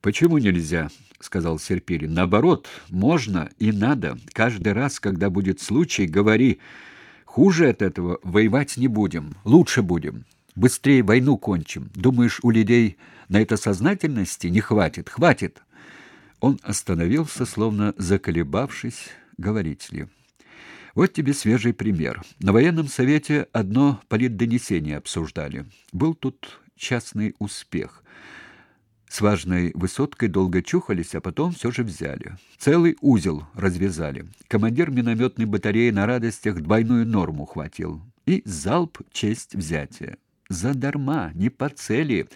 Почему нельзя? сказал Серпирин. Наоборот, можно и надо. Каждый раз, когда будет случай, говори: хуже от этого воевать не будем, лучше будем. Быстрее войну кончим. Думаешь, у людей на это сознательности не хватит? Хватит. Он остановился, словно заколебавшись, говорить ли. Вот тебе свежий пример. На военном совете одно политдонесение обсуждали. Был тут частный успех. С важной высоткой долго чухались, а потом все же взяли. Целый узел развязали. Командир минометной батареи на радостях двойную норму хватил. И залп честь взятия. Задарма, не по цели.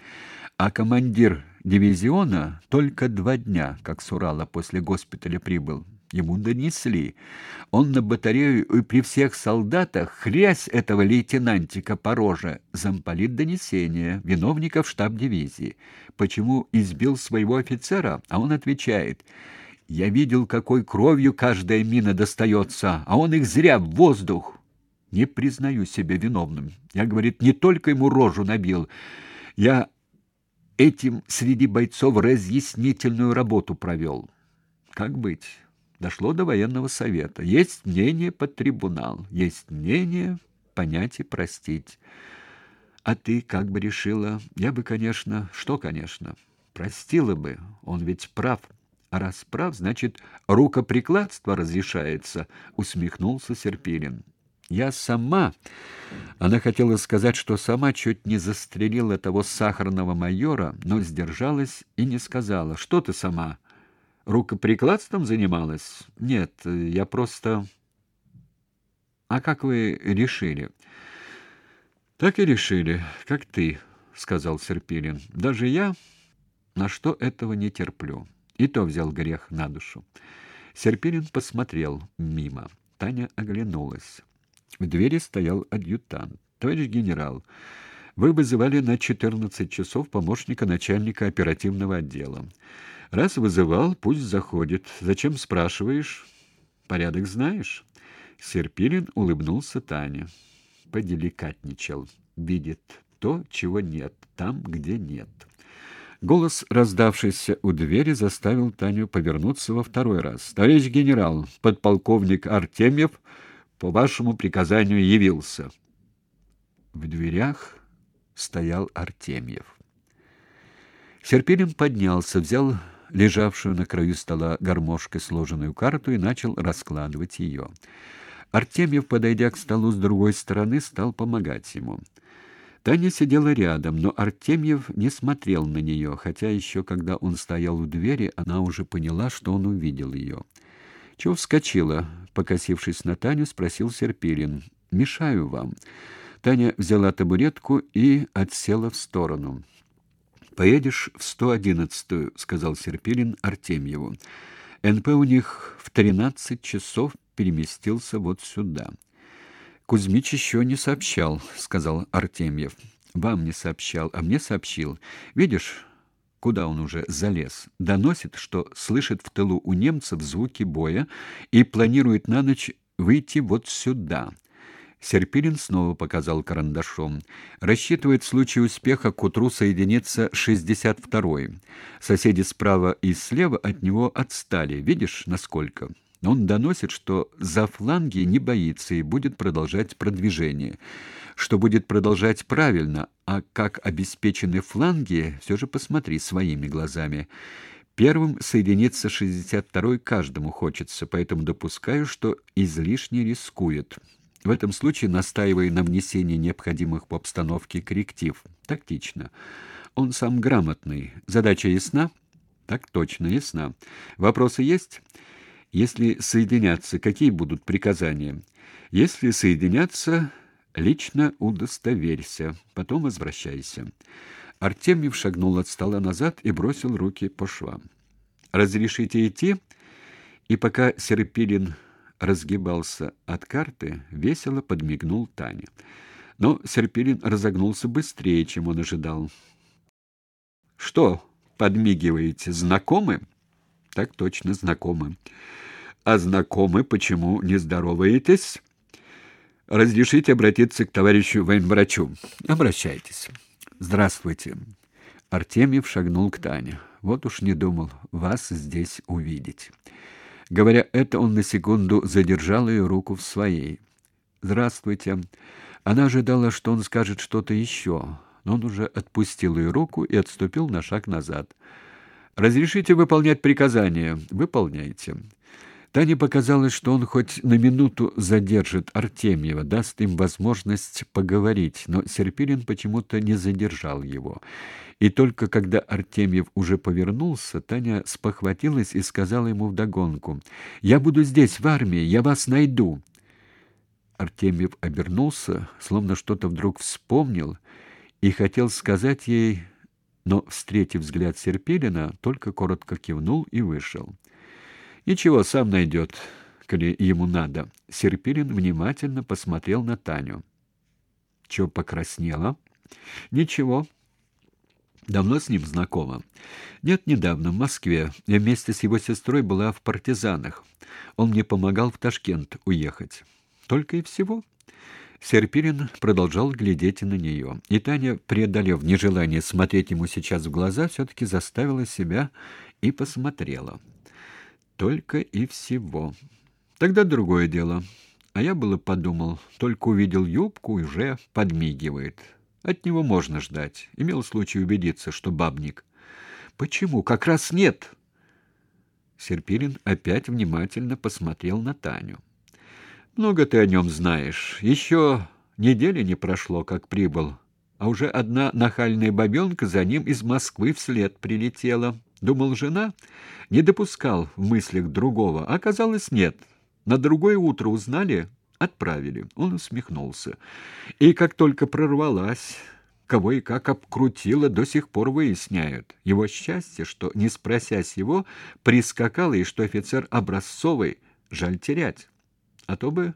А командир дивизиона только два дня, как с Урала после госпиталя прибыл. Ему донесли. Он на батарею и при всех солдатах хрясь этого лейтенантика по роже. Замполит донесение, виновника в штаб дивизии. Почему избил своего офицера? А он отвечает: "Я видел, какой кровью каждая мина достается, а он их зря в воздух. Не признаю себя виновным. Я, говорит, не только ему рожу набил. Я этим среди бойцов разъяснительную работу провел. Как быть? Дошло до военного совета. Есть мнение под трибунал, есть мнение понять и простить. А ты как бы решила? Я бы, конечно, что, конечно, простила бы. Он ведь прав. А раз прав, значит, рукоприкладство разрешается, усмехнулся Серпилин. Я сама, она хотела сказать, что сама чуть не застрелила того сахарного майора, но сдержалась и не сказала. Что ты сама? Рукоприкладством занималась? Нет, я просто А как вы решили? Так и решили, как ты, сказал Серпилин. Даже я на что этого не терплю. И то взял грех на душу. Серпилин посмотрел мимо. Таня оглянулась. В двери стоял адъютант. Товарищ генерал, вы вызывали на 14 часов помощника начальника оперативного отдела. Раз вызывал, пусть заходит. Зачем спрашиваешь? Порядок знаешь? Серпилин улыбнулся Тане. Поделикатничал. Видит то, чего нет, там, где нет. Голос, раздавшийся у двери, заставил Таню повернуться во второй раз. Товарищ генерал, подполковник Артемьев по вашему приказанию явился. В дверях стоял Артемьев. Серпилин поднялся, взял лежавшую на краю стола гармошкой сложенную карту и начал раскладывать ее. Артемьев, подойдя к столу с другой стороны, стал помогать ему. Таня сидела рядом, но Артемьев не смотрел на нее, хотя еще когда он стоял у двери, она уже поняла, что он увидел ее. Чего вскочила, покосившись на Таню, спросил Серпилин. «Мешаю вам». Таня взяла табуретку и отсела в сторону. Поедешь в 111-ю, сказал Серпилин Артемьеву. НП у них в 13 часов переместился вот сюда. Кузьмич еще не сообщал, сказал Артемьев. Вам не сообщал, а мне сообщил. Видишь, куда он уже залез? Доносит, что слышит в тылу у немцев звуки боя и планирует на ночь выйти вот сюда. Серпилин снова показал карандашом. Рассчитывает в случае успеха к утру соединиться 62-й. Соседи справа и слева от него отстали. Видишь, насколько? Он доносит, что за фланги не боится и будет продолжать продвижение. Что будет продолжать правильно, а как обеспечены фланги, все же посмотри своими глазами. Первым соединиться 62-й каждому хочется, поэтому допускаю, что излишне рискует. В этом случае настаивая на внесении необходимых по обстановке корректив. Тактично. Он сам грамотный. Задача ясна? Так точно ясна. Вопросы есть? Если соединяться, какие будут приказания? Если соединяться, лично удостоверься, потом возвращайся. Артемьев шагнул от стола назад и бросил руки по швам. Разрешите идти? И пока Серпилин разгибался от карты, весело подмигнул Тане. Но Серпилин разогнулся быстрее, чем он ожидал. Что, подмигиваете, знакомы? Так точно, знакомы. А знакомы почему не здороваетесь? Разрешите обратиться к товарищу военврачу. Обращайтесь. Здравствуйте. Артемьев шагнул к Тане. Вот уж не думал вас здесь увидеть. Говоря это, он на секунду задержал ее руку в своей. Здравствуйте. Она ожидала, что он скажет что-то еще, но он уже отпустил ее руку и отступил на шаг назад. Разрешите выполнять приказания? Выполняйте. Тане показалось, что он хоть на минуту задержит Артемьева, даст им возможность поговорить, но Серпирин почему-то не задержал его. И только когда Артемьев уже повернулся, Таня спохватилась и сказала ему вдогонку, «Я буду здесь, в армии, я вас найду». Артемьев обернулся, словно что-то вдруг вспомнил, и хотел сказать ей, но, встретив взгляд Серпилина, только коротко кивнул и вышел. Ничего, сам найдет, коли ему надо. Серпилин внимательно посмотрел на Таню. Чё покраснела? Ничего. Давно с ним знакома? Нет, недавно, в Москве. Я вместе с его сестрой была в партизанах. Он мне помогал в Ташкент уехать. Только и всего. Серпирин продолжал глядеть на нее. И Таня, преодолев нежелание смотреть ему сейчас в глаза, все таки заставила себя и посмотрела только и всего. Тогда другое дело. А я было подумал, только увидел юбку и уже подмигивает. От него можно ждать. Имел случай убедиться, что бабник. Почему? Как раз нет. Серпилин опять внимательно посмотрел на Таню. Много ты о нем знаешь. Еще недели не прошло, как прибыл, а уже одна нахальная бабенка за ним из Москвы вслед прилетела. Думал, жена не допускал в мыслях другого, а оказалось нет. На другое утро узнали, отправили. Он усмехнулся. И как только прорвалась, кого и как обкрутила, до сих пор выясняют. Его счастье, что, не спросясь его, прискакал, и что офицер образцовый, жаль терять. А то бы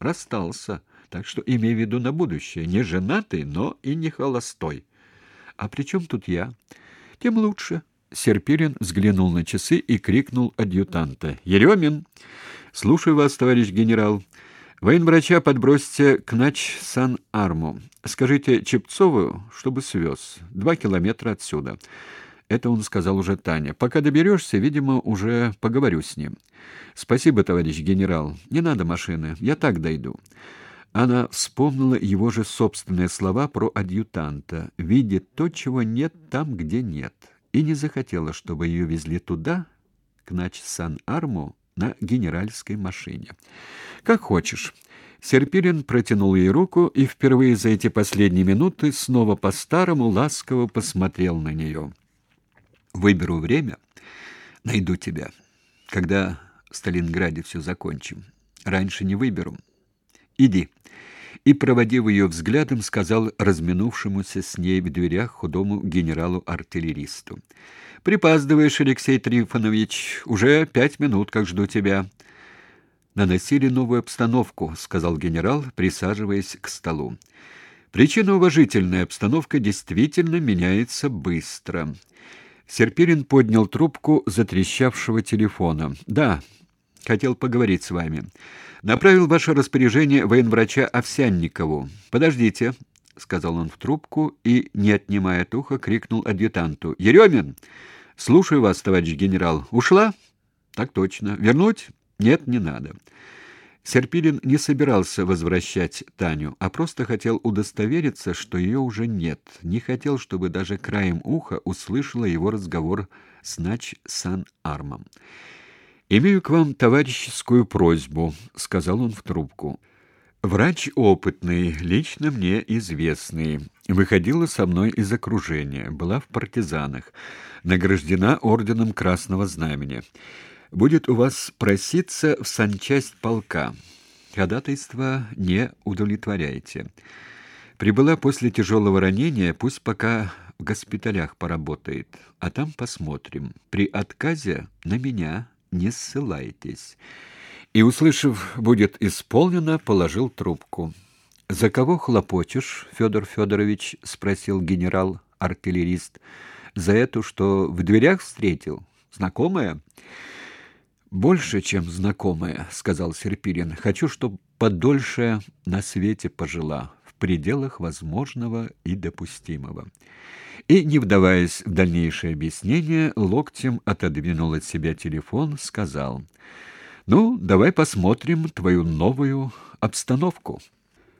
расстался. Так что имей в виду на будущее. Не женатый, но и не холостой. А при чем тут я? Тем лучше. Серпирин взглянул на часы и крикнул адъютанта. «Еремин!» «Слушаю вас, товарищ генерал. Военврача подбросьте к Нач-Сан-Арму. Скажите Чепцову, чтобы свез. Два километра отсюда». Это он сказал уже Таня. «Пока доберешься, видимо, уже поговорю с ним». «Спасибо, товарищ генерал. Не надо машины. Я так дойду». Она вспомнила его же собственные слова про адъютанта. «Видит то, чего нет там, где нет» и не захотела, чтобы ее везли туда, к Нач-Сан-Арму, на генеральской машине. Как хочешь. Серпирин протянул ей руку и впервые за эти последние минуты снова по-старому ласково посмотрел на нее. Выберу время, найду тебя, когда в Сталинграде все закончим. Раньше не выберу. Иди и, проводив ее взглядом, сказал разминувшемуся с ней в дверях худому генералу-артиллеристу. «Припаздываешь, Алексей Трифонович. Уже пять минут, как жду тебя». «Наносили новую обстановку», — сказал генерал, присаживаясь к столу. «Причина уважительная. Обстановка действительно меняется быстро». Серпирин поднял трубку затрещавшего телефона. «Да, хотел поговорить с вами. Направил ваше распоряжение военврача Овсянникову. Подождите, сказал он в трубку и, не отнимая от уха, крикнул адъютанту: "Еремин, слушаю вас, товарищ генерал. Ушла? Так точно. Вернуть? Нет, не надо". Серпилин не собирался возвращать Таню, а просто хотел удостовериться, что ее уже нет. Не хотел, чтобы даже краем уха услышала его разговор с Нач Сан-Армом. Имею к вам товарищескую просьбу, сказал он в трубку. Врач опытный, лично мне известный, выходила со мной из окружения, была в партизанах, награждена орденом Красного Знамени. Будет у вас проситься в санчасть полка. Ходатайство не удовлетворяете. Прибыла после тяжелого ранения, пусть пока в госпиталях поработает, а там посмотрим. При отказе на меня не ссылайтесь. И, услышав, будет исполнено, положил трубку. «За кого хлопочешь, Федор Федорович?» — спросил генерал-артиллерист. «За эту, что в дверях встретил? Знакомая?» «Больше, чем знакомая», — сказал Серпирин. «Хочу, чтобы подольше на свете пожила, в пределах возможного и допустимого. И, не вдаваясь в дальнейшее объяснение, локтем отодвинул от себя телефон, сказал: "Ну, давай посмотрим твою новую обстановку".